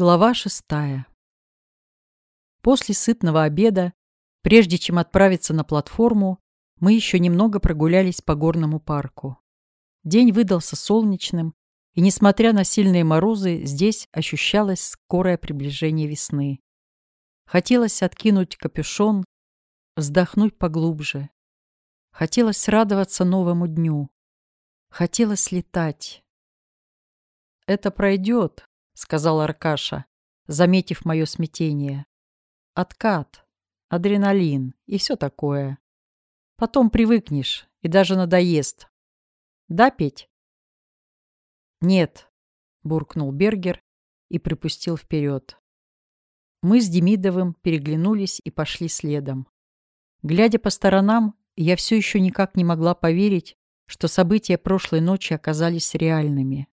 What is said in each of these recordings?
Глава шестая. После сытного обеда, прежде чем отправиться на платформу, мы еще немного прогулялись по горному парку. День выдался солнечным, и, несмотря на сильные морозы, здесь ощущалось скорое приближение весны. Хотелось откинуть капюшон, вздохнуть поглубже. Хотелось радоваться новому дню. Хотелось летать. «Это пройдет», сказал Аркаша, заметив мое смятение. Откат, адреналин и все такое. Потом привыкнешь и даже надоест. Да, Петь? Нет, буркнул Бергер и припустил вперед. Мы с Демидовым переглянулись и пошли следом. Глядя по сторонам, я все еще никак не могла поверить, что события прошлой ночи оказались реальными.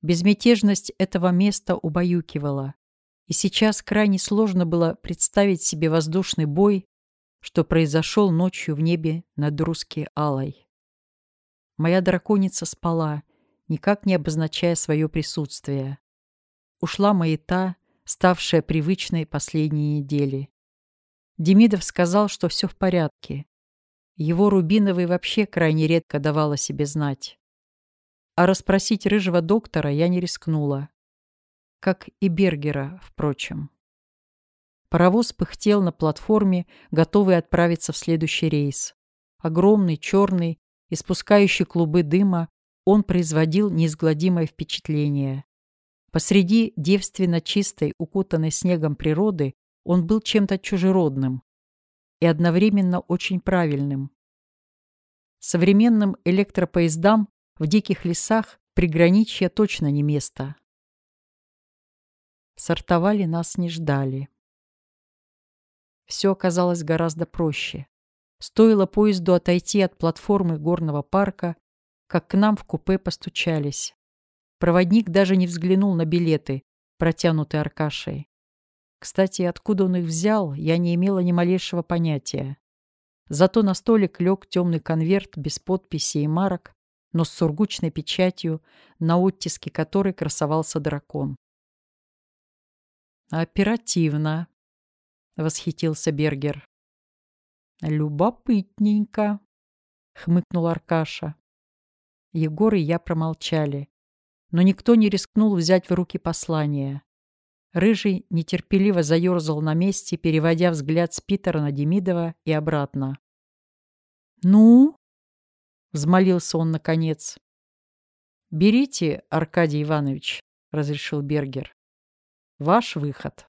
Безмятежность этого места убаюкивала, и сейчас крайне сложно было представить себе воздушный бой, что произошел ночью в небе над русской Алой. Моя драконица спала, никак не обозначая свое присутствие. Ушла маята, ставшая привычной последние недели. Демидов сказал, что все в порядке. Его Рубиновый вообще крайне редко давал о себе знать а расспросить рыжего доктора я не рискнула. Как и Бергера, впрочем. Паровоз пыхтел на платформе, готовый отправиться в следующий рейс. Огромный, черный, испускающий клубы дыма, он производил неизгладимое впечатление. Посреди девственно чистой, укутанной снегом природы он был чем-то чужеродным и одновременно очень правильным. Современным электропоездам в диких лесах приграничья точно не место. Сортовали нас не ждали. Все оказалось гораздо проще. Стоило поезду отойти от платформы горного парка, как к нам в купе постучались. Проводник даже не взглянул на билеты, протянутые Аркашей. Кстати, откуда он их взял, я не имела ни малейшего понятия. Зато на столик лег темный конверт без подписи и марок, но с сургучной печатью, на оттиске которой красовался дракон. «Оперативно», — восхитился Бергер. «Любопытненько», — хмыкнул Аркаша. Егор и я промолчали, но никто не рискнул взять в руки послание. Рыжий нетерпеливо заерзал на месте, переводя взгляд с Питера на Демидова и обратно. «Ну?» — взмолился он наконец. «Берите, Аркадий Иванович», — разрешил Бергер. «Ваш выход».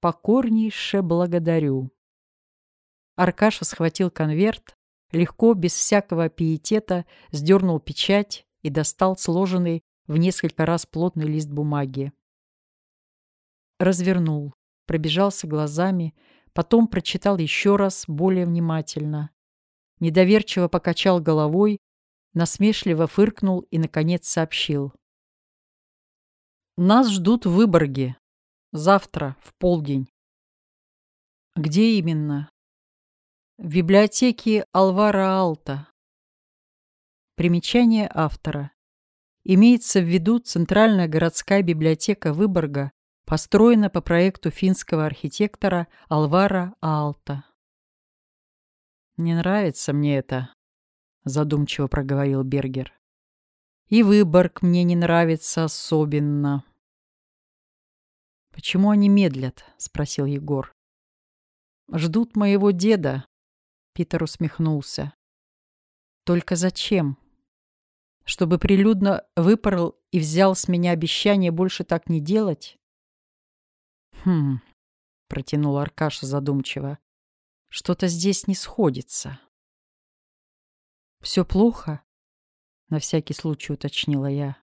«Покорнейше благодарю». Аркаша схватил конверт, легко, без всякого пиетета, сдернул печать и достал сложенный в несколько раз плотный лист бумаги. Развернул, пробежался глазами, потом прочитал еще раз более внимательно недоверчиво покачал головой, насмешливо фыркнул и, наконец, сообщил. «Нас ждут в Выборге. Завтра, в полдень». «Где именно?» «В библиотеке Алвара Алта». Примечание автора. Имеется в виду Центральная городская библиотека Выборга, построена по проекту финского архитектора Алвара Алта. «Не нравится мне это», — задумчиво проговорил Бергер. «И Выборг мне не нравится особенно». «Почему они медлят?» — спросил Егор. «Ждут моего деда», — Питер усмехнулся. «Только зачем? Чтобы прилюдно выпорол и взял с меня обещание больше так не делать?» «Хм», — протянул Аркаша задумчиво. Что-то здесь не сходится. «Все плохо?» — на всякий случай уточнила я.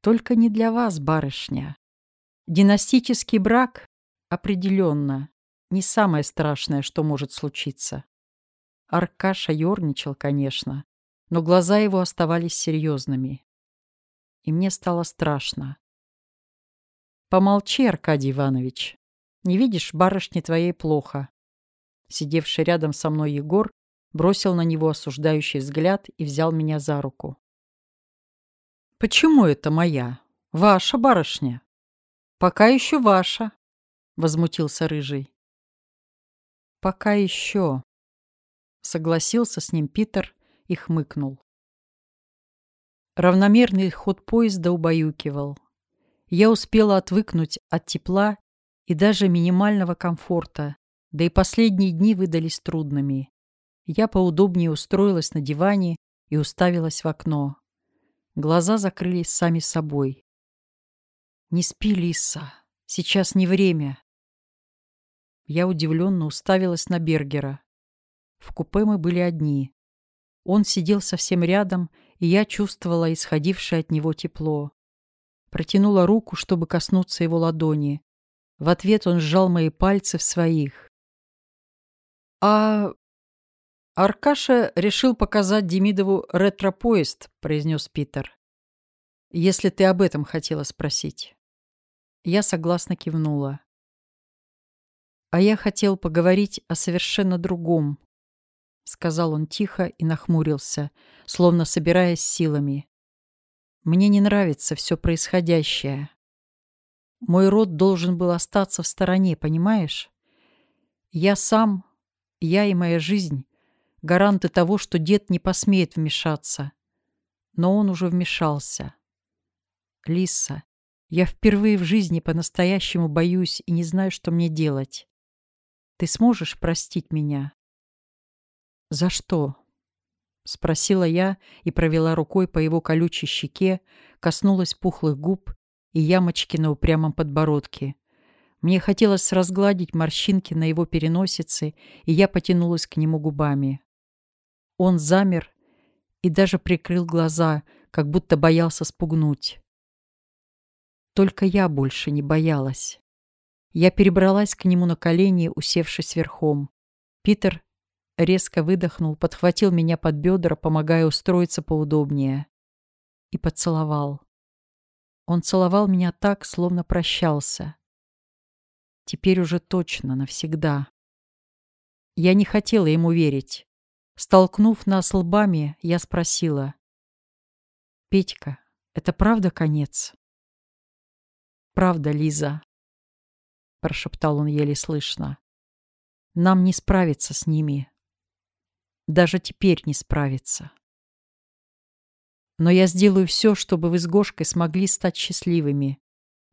«Только не для вас, барышня. Династический брак определенно не самое страшное, что может случиться». Аркаша ерничал, конечно, но глаза его оставались серьезными. И мне стало страшно. «Помолчи, Аркадий Иванович. Не видишь, барышне твоей плохо. Сидевший рядом со мной Егор бросил на него осуждающий взгляд и взял меня за руку. «Почему это моя?» — «Ваша барышня. Пока еще ваша», — возмутился Рыжий. «Пока еще», — согласился с ним Питер и хмыкнул. Равномерный ход поезда убаюкивал. Я успела отвыкнуть от тепла и даже минимального комфорта, да и последние дни выдались трудными. Я поудобнее устроилась на диване и уставилась в окно. Глаза закрылись сами собой. «Не спи, Лиса, сейчас не время». Я удивленно уставилась на Бергера. В купе мы были одни. Он сидел совсем рядом, и я чувствовала исходившее от него тепло. Протянула руку, чтобы коснуться его ладони. В ответ он сжал мои пальцы в своих. «А «Аркаша решил показать Демидову ретро-поезд», — произнес Питер. «Если ты об этом хотела спросить». Я согласно кивнула. «А я хотел поговорить о совершенно другом», — сказал он тихо и нахмурился, словно собираясь силами. «Мне не нравится все происходящее. Мой род должен был остаться в стороне, понимаешь? Я сам, я и моя жизнь гаранты того, что дед не посмеет вмешаться. Но он уже вмешался. Лиса, я впервые в жизни по-настоящему боюсь и не знаю, что мне делать. Ты сможешь простить меня? За что? Спросила я и провела рукой по его колючей щеке, коснулась пухлых губ и ямочки на упрямом подбородке. Мне хотелось разгладить морщинки на его переносице, и я потянулась к нему губами. Он замер и даже прикрыл глаза, как будто боялся спугнуть. Только я больше не боялась. Я перебралась к нему на колени, усевшись верхом. Питер резко выдохнул, подхватил меня под бедра, помогая устроиться поудобнее. И поцеловал. Он целовал меня так, словно прощался. Теперь уже точно, навсегда. Я не хотела ему верить. Столкнув нас лбами, я спросила. «Петька, это правда конец?» «Правда, Лиза», — прошептал он еле слышно. «Нам не справиться с ними. Даже теперь не справиться. Но я сделаю все, чтобы вы с Гошкой смогли стать счастливыми.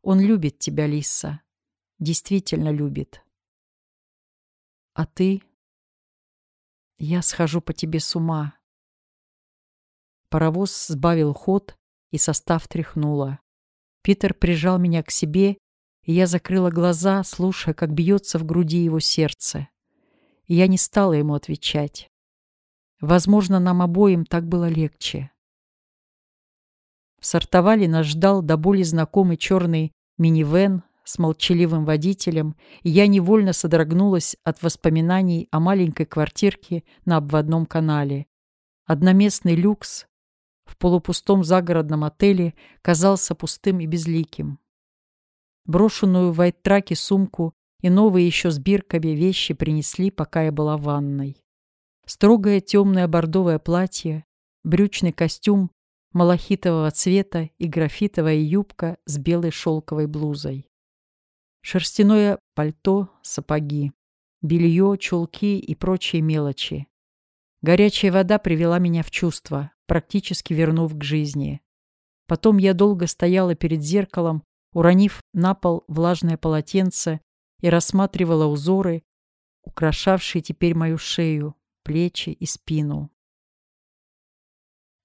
Он любит тебя, Лиса. Действительно любит. А ты я схожу по тебе с ума. Паровоз сбавил ход, и состав тряхнуло. Питер прижал меня к себе, и я закрыла глаза, слушая, как бьется в груди его сердце. И я не стала ему отвечать. Возможно, нам обоим так было легче. В Сартовале нас ждал до боли знакомый черный минивэн с молчаливым водителем, и я невольно содрогнулась от воспоминаний о маленькой квартирке на обводном канале. Одноместный люкс в полупустом загородном отеле казался пустым и безликим. Брошенную в вайт-траке сумку и новые еще с бирками вещи принесли, пока я была в ванной. Строгое темное бордовое платье, брючный костюм малахитового цвета и графитовая юбка с белой шелковой блузой. Шерстяное пальто, сапоги, белье, чулки и прочие мелочи. Горячая вода привела меня в чувство, практически вернув к жизни. Потом я долго стояла перед зеркалом, уронив на пол влажное полотенце и рассматривала узоры, украшавшие теперь мою шею, плечи и спину.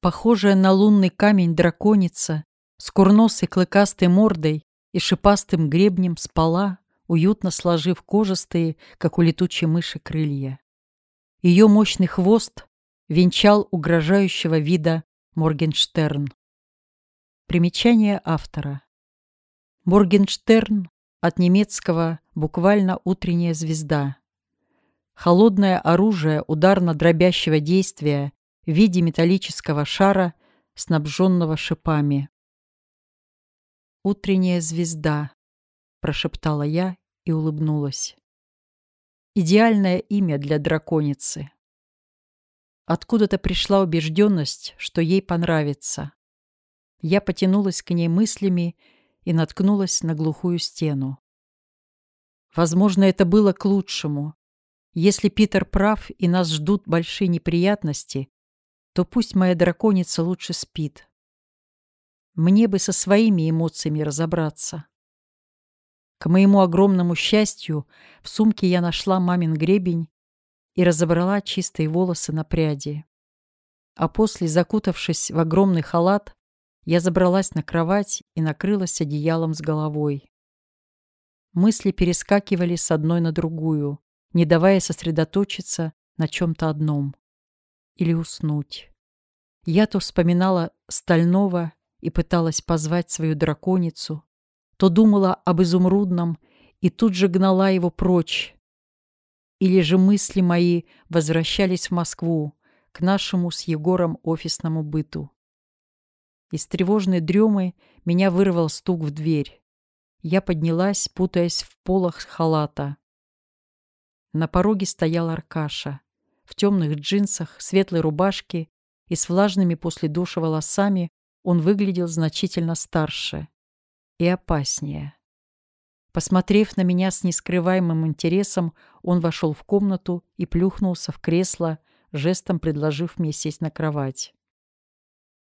Похожая на лунный камень драконица с курносой клыкастой мордой и шипастым гребнем спала, уютно сложив кожистые, как у летучей мыши, крылья. Ее мощный хвост венчал угрожающего вида Моргенштерн. Примечание автора. Моргенштерн от немецкого буквально «утренняя звезда». Холодное оружие ударно-дробящего действия в виде металлического шара, снабженного шипами. «Утренняя звезда», — прошептала я и улыбнулась. Идеальное имя для драконицы. Откуда-то пришла убежденность, что ей понравится. Я потянулась к ней мыслями и наткнулась на глухую стену. Возможно, это было к лучшему. Если Питер прав и нас ждут большие неприятности, то пусть моя драконица лучше спит. Мне бы со своими эмоциями разобраться. К моему огромному счастью, в сумке я нашла мамин гребень и разобрала чистые волосы на пряди. А после, закутавшись в огромный халат, я забралась на кровать и накрылась одеялом с головой. Мысли перескакивали с одной на другую, не давая сосредоточиться на чем-то одном. Или уснуть. Я то вспоминала стального и пыталась позвать свою драконицу, то думала об изумрудном и тут же гнала его прочь. Или же мысли мои возвращались в Москву, к нашему с Егором офисному быту. Из тревожной дремы меня вырвал стук в дверь. Я поднялась, путаясь в полах халата. На пороге стоял Аркаша. В темных джинсах, светлой рубашке и с влажными после душа волосами он выглядел значительно старше и опаснее. Посмотрев на меня с нескрываемым интересом, он вошел в комнату и плюхнулся в кресло, жестом предложив мне сесть на кровать.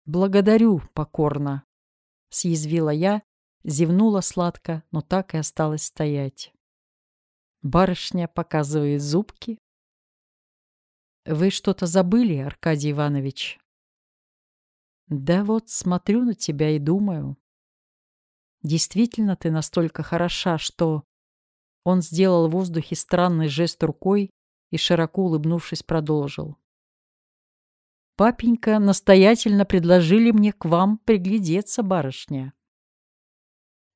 «Благодарю покорно», — съязвила я, зевнула сладко, но так и осталась стоять. Барышня показывает зубки. «Вы что-то забыли, Аркадий Иванович?» «Да вот смотрю на тебя и думаю. Действительно ты настолько хороша, что...» Он сделал в воздухе странный жест рукой и, широко улыбнувшись, продолжил. «Папенька настоятельно предложили мне к вам приглядеться, барышня».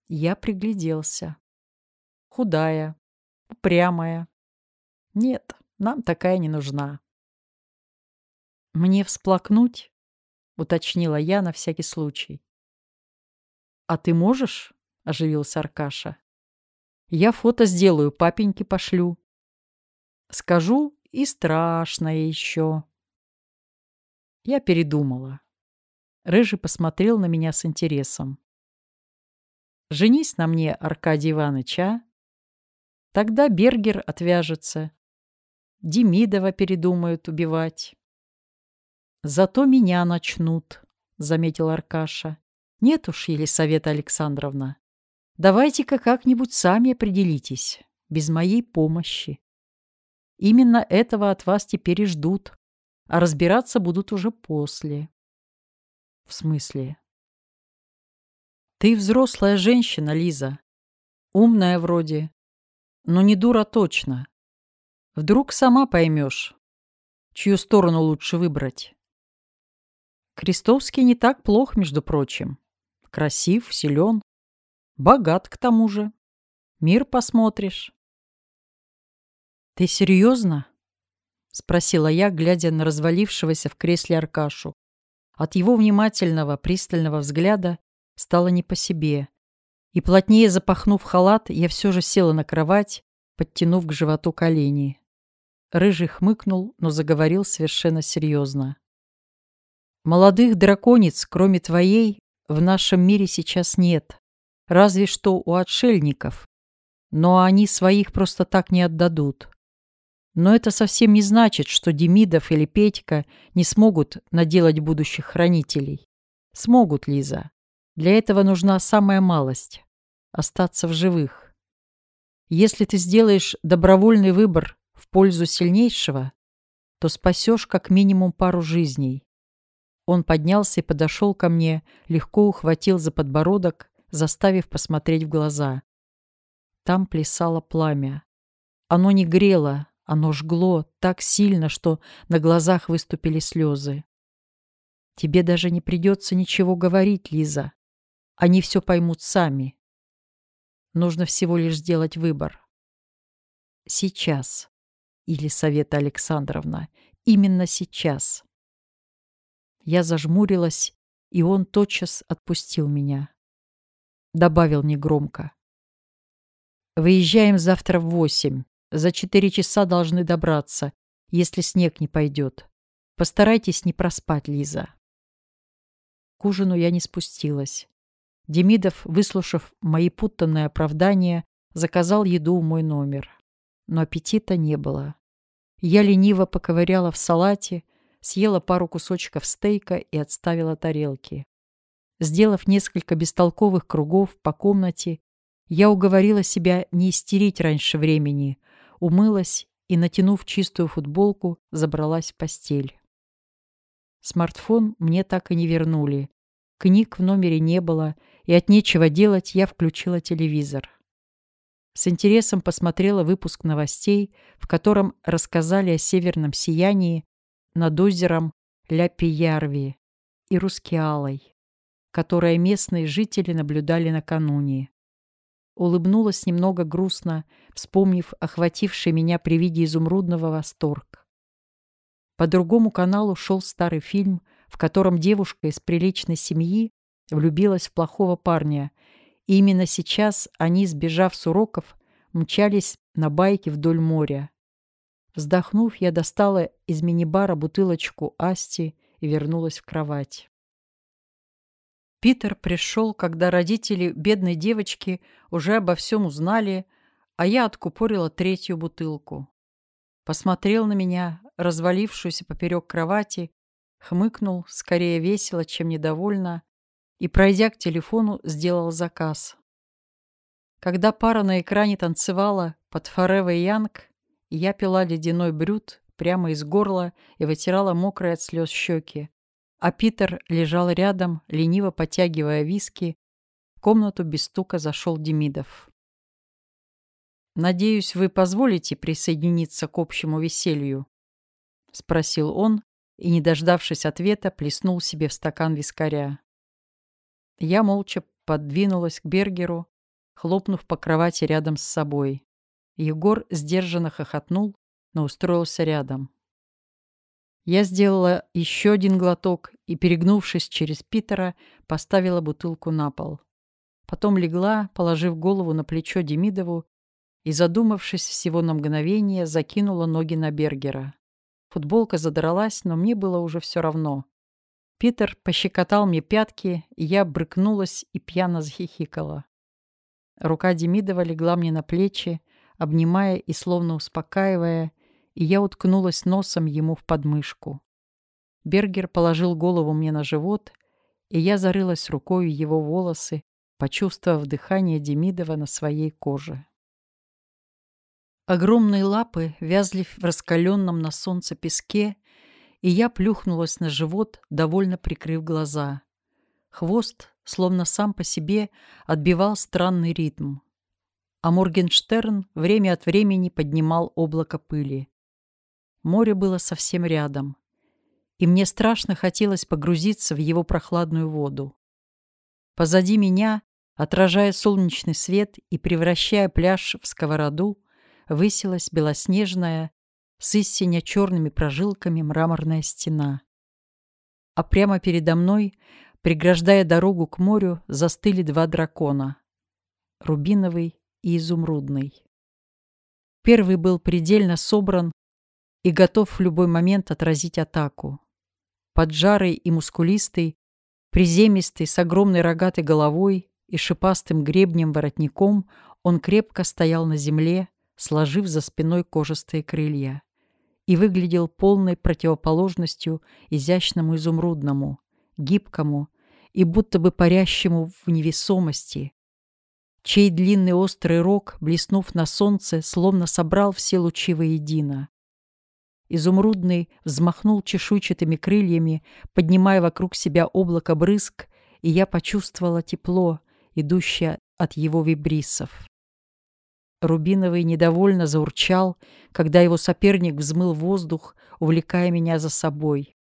Я пригляделся. Худая, упрямая. Нет, нам такая не нужна. «Мне всплакнуть?» — уточнила я на всякий случай. «А ты можешь?» — оживился Аркаша. «Я фото сделаю, папеньке пошлю. Скажу, и страшное еще». Я передумала. Рыжий посмотрел на меня с интересом. «Женись на мне, Аркадий Иванович, а? Тогда Бергер отвяжется. Демидова передумают убивать». «Зато меня начнут», — заметил Аркаша. Нет уж, Елисавета Александровна. Давайте-ка как-нибудь сами определитесь, без моей помощи. Именно этого от вас теперь и ждут, а разбираться будут уже после. В смысле? Ты взрослая женщина, Лиза. Умная вроде, но не дура точно. Вдруг сама поймешь, чью сторону лучше выбрать. Крестовский не так плох, между прочим. Красив, силен, богат к тому же. Мир посмотришь. «Ты серьезно?» — спросила я, глядя на развалившегося в кресле Аркашу. От его внимательного, пристального взгляда стало не по себе. И плотнее запахнув халат, я все же села на кровать, подтянув к животу колени. Рыжий хмыкнул, но заговорил совершенно серьезно. «Молодых драконец, кроме твоей, в нашем мире сейчас нет. Разве что у отшельников. Но они своих просто так не отдадут. Но это совсем не значит, что Демидов или Петька не смогут наделать будущих хранителей. Смогут, Лиза. Для этого нужна самая малость – остаться в живых. Если ты сделаешь добровольный выбор в пользу сильнейшего, то спасешь как минимум пару жизней. Он поднялся и подошел ко мне, легко ухватил за подбородок, заставив посмотреть в глаза. Там плясало пламя. Оно не грело, оно жгло так сильно, что на глазах выступили слезы. Тебе даже не придется ничего говорить, Лиза. Они все поймут сами. Нужно всего лишь сделать выбор. Сейчас, Елисавета Александровна, именно сейчас. Я зажмурилась, и он тотчас отпустил меня. Добавил негромко. «Выезжаем завтра в восемь. За четыре часа должны добраться, если снег не пойдет. Постарайтесь не проспать, Лиза». К ужину я не спустилась. Демидов, выслушав мои путанные оправдания, заказал еду в мой номер. Но аппетита не было. Я лениво поковыряла в салате, съела пару кусочков стейка и отставила тарелки. Сделав несколько бестолковых кругов по комнате, я уговорила себя не истерить раньше времени, умылась и, натянув чистую футболку, забралась в постель. Смартфон мне так и не вернули. Книг в номере не было, и от нечего делать я включила телевизор. С интересом посмотрела выпуск новостей, в котором рассказали о северном сиянии над озером Ля-Пиярви и Рускеалой, которое местные жители наблюдали накануне. Улыбнулась немного грустно, вспомнив охвативший меня при виде изумрудного восторг. По другому каналу шел старый фильм, в котором девушка из приличной семьи влюбилась в плохого парня, и именно сейчас они, сбежав с уроков, мчались на байке вдоль моря. Вздохнув, я достала из мини-бара бутылочку Асти и вернулась в кровать. Питер пришел, когда родители бедной девочки уже обо всем узнали, а я откупорила третью бутылку. Посмотрел на меня, развалившуюся поперек кровати, хмыкнул, скорее весело, чем недовольно, и, пройдя к телефону, сделал заказ. Когда пара на экране танцевала под Forever Young, я пила ледяной брют прямо из горла и вытирала мокрые от слез щеки. А Питер лежал рядом, лениво потягивая виски. В комнату без стука зашел Демидов. «Надеюсь, вы позволите присоединиться к общему веселью?» — спросил он и, не дождавшись ответа, плеснул себе в стакан вискаря. Я молча подвинулась к Бергеру, хлопнув по кровати рядом с собой. Егор сдержанно хохотнул, но устроился рядом. Я сделала еще один глоток и, перегнувшись через Питера, поставила бутылку на пол. Потом легла, положив голову на плечо Демидову и, задумавшись всего на мгновение, закинула ноги на Бергера. Футболка задралась, но мне было уже все равно. Питер пощекотал мне пятки, и я брыкнулась и пьяно захихикала. Рука Демидова легла мне на плечи, обнимая и словно успокаивая, и я уткнулась носом ему в подмышку. Бергер положил голову мне на живот, и я зарылась рукой в его волосы, почувствовав дыхание Демидова на своей коже. Огромные лапы вязли в раскаленном на солнце песке, и я плюхнулась на живот, довольно прикрыв глаза. Хвост, словно сам по себе, отбивал странный ритм а Моргенштерн время от времени поднимал облако пыли. Море было совсем рядом, и мне страшно хотелось погрузиться в его прохладную воду. Позади меня, отражая солнечный свет и превращая пляж в сковороду, высилась белоснежная, с истинно черными прожилками мраморная стена. А прямо передо мной, преграждая дорогу к морю, застыли два дракона — рубиновый и изумрудный. Первый был предельно собран и готов в любой момент отразить атаку. Поджарый и мускулистый, приземистый, с огромной рогатой головой и шипастым гребнем-воротником, он крепко стоял на земле, сложив за спиной кожистые крылья, и выглядел полной противоположностью изящному изумрудному, гибкому и будто бы парящему в невесомости, чей длинный острый рог, блеснув на солнце, словно собрал все лучи воедино. Изумрудный взмахнул чешуйчатыми крыльями, поднимая вокруг себя облако брызг, и я почувствовала тепло, идущее от его вибрисов. Рубиновый недовольно заурчал, когда его соперник взмыл воздух, увлекая меня за собой.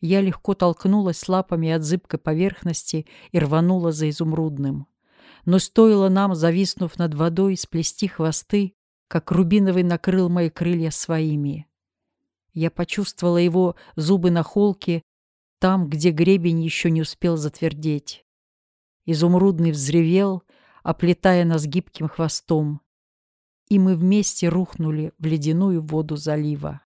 Я легко толкнулась лапами от зыбкой поверхности и рванула за изумрудным но стоило нам, зависнув над водой, сплести хвосты, как Рубиновый накрыл мои крылья своими. Я почувствовала его зубы на холке, там, где гребень еще не успел затвердеть. Изумрудный взревел, оплетая нас гибким хвостом, и мы вместе рухнули в ледяную воду залива.